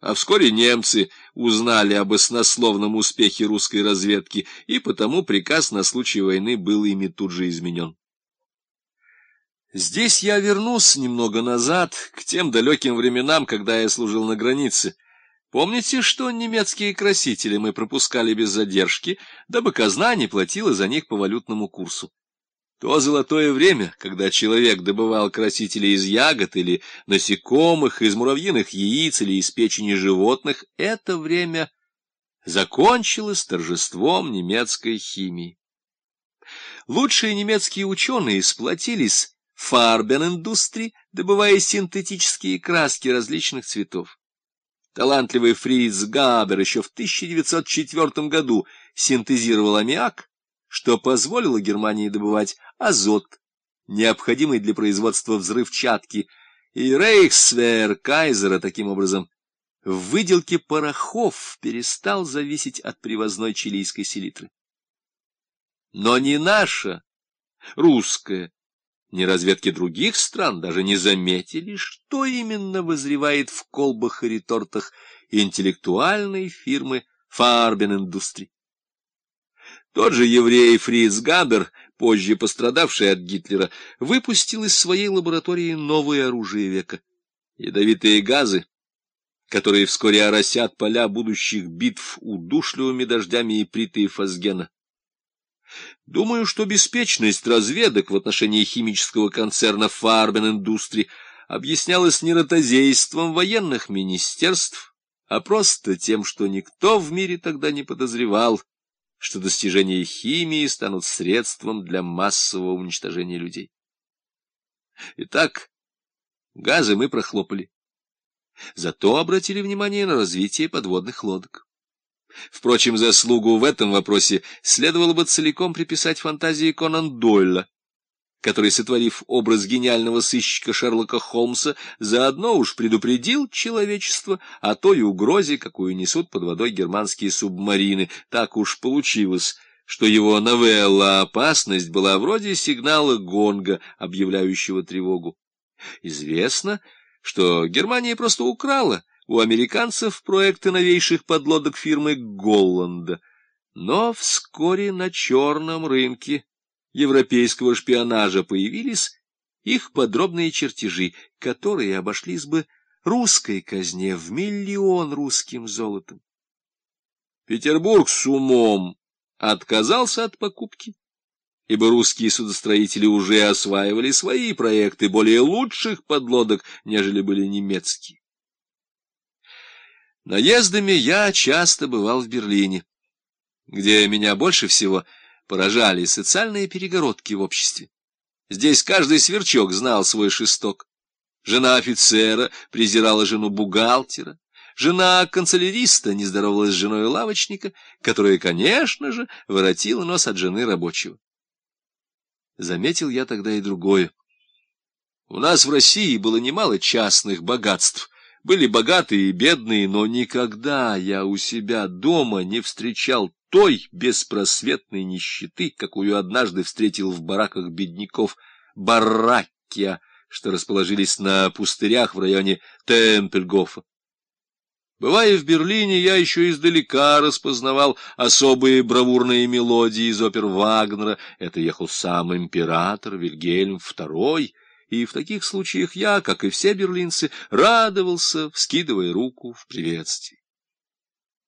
А вскоре немцы узнали об оснословном успехе русской разведки, и потому приказ на случай войны был ими тут же изменен. Здесь я вернусь немного назад, к тем далеким временам, когда я служил на границе. Помните, что немецкие красители мы пропускали без задержки, дабы казна не платила за них по валютному курсу? То золотое время, когда человек добывал красители из ягод или насекомых, из муравьиных яиц или из печени животных, это время закончилось торжеством немецкой химии. Лучшие немецкие ученые сплотились в фарбен-индустрии, добывая синтетические краски различных цветов. Талантливый Фриц Габер еще в 1904 году синтезировал аммиак, что позволило Германии добывать азот, необходимый для производства взрывчатки, и Рейхсвер Кайзера таким образом в выделке порохов перестал зависеть от привозной чилийской селитры. Но не наша, русская, ни разведки других стран даже не заметили, что именно возревает в колбах и ретортах интеллектуальной фирмы Фарбен Индустри. Тот же еврей Фриц Габер, позже пострадавший от Гитлера, выпустил из своей лаборатории новое оружие века — ядовитые газы, которые вскоре оросят поля будущих битв удушливыми дождями и приты фосгена. Думаю, что беспечность разведок в отношении химического концерна Фарбен Индустри объяснялась не ротозейством военных министерств, а просто тем, что никто в мире тогда не подозревал, что достижения химии станут средством для массового уничтожения людей. Итак, газы мы прохлопали. Зато обратили внимание на развитие подводных лодок. Впрочем, заслугу в этом вопросе следовало бы целиком приписать фантазии Конан Дойла, который, сотворив образ гениального сыщика Шерлока Холмса, заодно уж предупредил человечество о той угрозе, какую несут под водой германские субмарины. Так уж получилось, что его новелла «Опасность» была вроде сигнала гонга, объявляющего тревогу. Известно, что Германия просто украла у американцев проекты новейших подлодок фирмы Голланда. Но вскоре на черном рынке европейского шпионажа появились их подробные чертежи, которые обошлись бы русской казне в миллион русским золотом. Петербург с умом отказался от покупки, ибо русские судостроители уже осваивали свои проекты более лучших подлодок, нежели были немецкие. Наездами я часто бывал в Берлине, где меня больше всего поражали социальные перегородки в обществе. Здесь каждый сверчок знал свой шесток. Жена офицера презирала жену бухгалтера, жена канцеляриста не здоровалась с женой лавочника, которая, конечно же, воротила нос от жены рабочего. Заметил я тогда и другое. У нас в России было немало частных богатств — были богатые и бедные, но никогда я у себя дома не встречал той беспросветной нищеты, какую однажды встретил в бараках бедняков баракия, что расположились на пустырях в районе Темпельгофа. Бывая в Берлине, я еще издалека распознавал особые бравурные мелодии из опер Вагнера. Это ехал сам император Вильгельм II, и в таких случаях я, как и все берлинцы, радовался, вскидывая руку в приветствии.